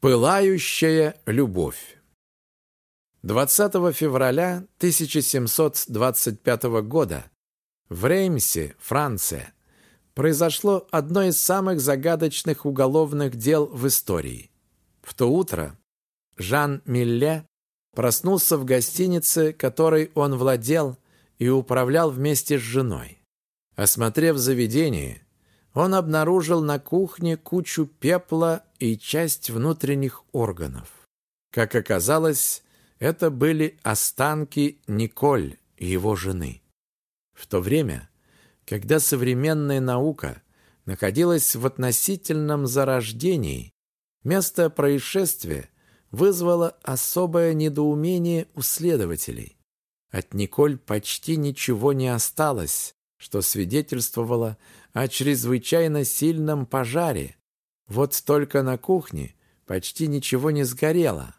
Пылающая любовь 20 февраля 1725 года в Реймсе, Франция, произошло одно из самых загадочных уголовных дел в истории. В то утро Жан Милле проснулся в гостинице, которой он владел и управлял вместе с женой. Осмотрев заведение, он обнаружил на кухне кучу пепла и часть внутренних органов. Как оказалось, это были останки Николь, его жены. В то время, когда современная наука находилась в относительном зарождении, место происшествия вызвало особое недоумение у следователей. От Николь почти ничего не осталось, что свидетельствовало о чрезвычайно сильном пожаре. Вот только на кухне почти ничего не сгорело.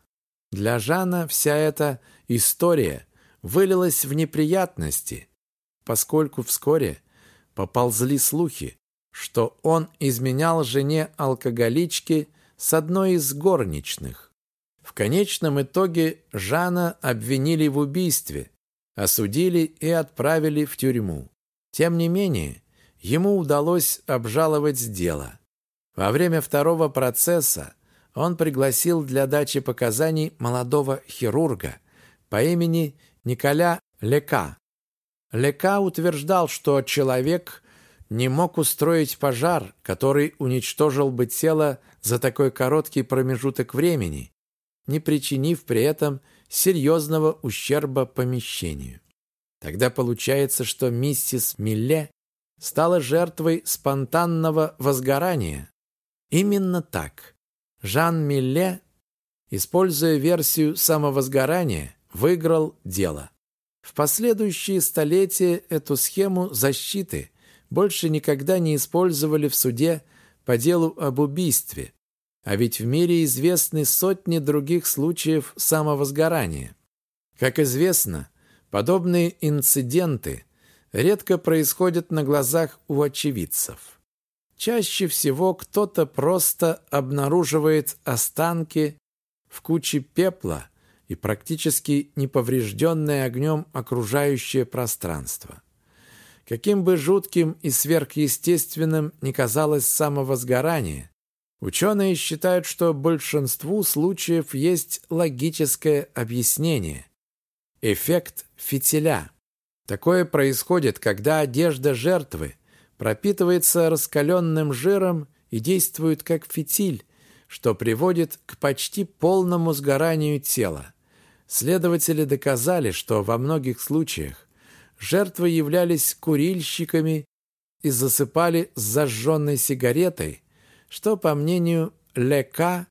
Для Жана вся эта история вылилась в неприятности, поскольку вскоре поползли слухи, что он изменял жене алкоголички с одной из горничных. В конечном итоге Жана обвинили в убийстве, осудили и отправили в тюрьму. Тем не менее, ему удалось обжаловать дело. Во время второго процесса он пригласил для дачи показаний молодого хирурга по имени Николя Лека. Лека утверждал, что человек не мог устроить пожар, который уничтожил бы тело за такой короткий промежуток времени, не причинив при этом серьезного ущерба помещению. Тогда получается, что миссис Милле стала жертвой спонтанного возгорания. Именно так. Жан Милле, используя версию самовозгорания, выиграл дело. В последующие столетия эту схему защиты больше никогда не использовали в суде по делу об убийстве, а ведь в мире известны сотни других случаев самовозгорания. Как известно, Подобные инциденты редко происходят на глазах у очевидцев. Чаще всего кто-то просто обнаруживает останки в куче пепла и практически неповрежденное огнем окружающее пространство. Каким бы жутким и сверхъестественным ни казалось самовозгорание, ученые считают, что большинству случаев есть логическое объяснение, Эффект фитиля. Такое происходит, когда одежда жертвы пропитывается раскаленным жиром и действует как фитиль, что приводит к почти полному сгоранию тела. Следователи доказали, что во многих случаях жертвы являлись курильщиками и засыпали с зажженной сигаретой, что, по мнению Лека,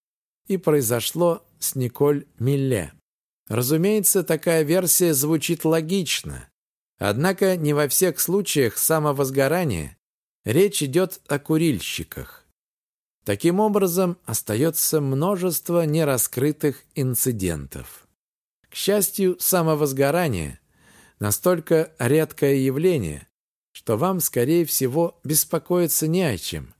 и произошло с Николь Милле. Разумеется, такая версия звучит логично. Однако не во всех случаях самовозгорания речь идет о курильщиках. Таким образом, остается множество нераскрытых инцидентов. К счастью, самовозгорание – настолько редкое явление, что вам, скорее всего, беспокоиться не о чем,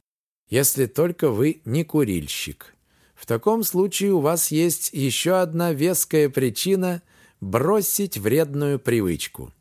если только вы не курильщик. В таком случае у вас есть еще одна веская причина бросить вредную привычку.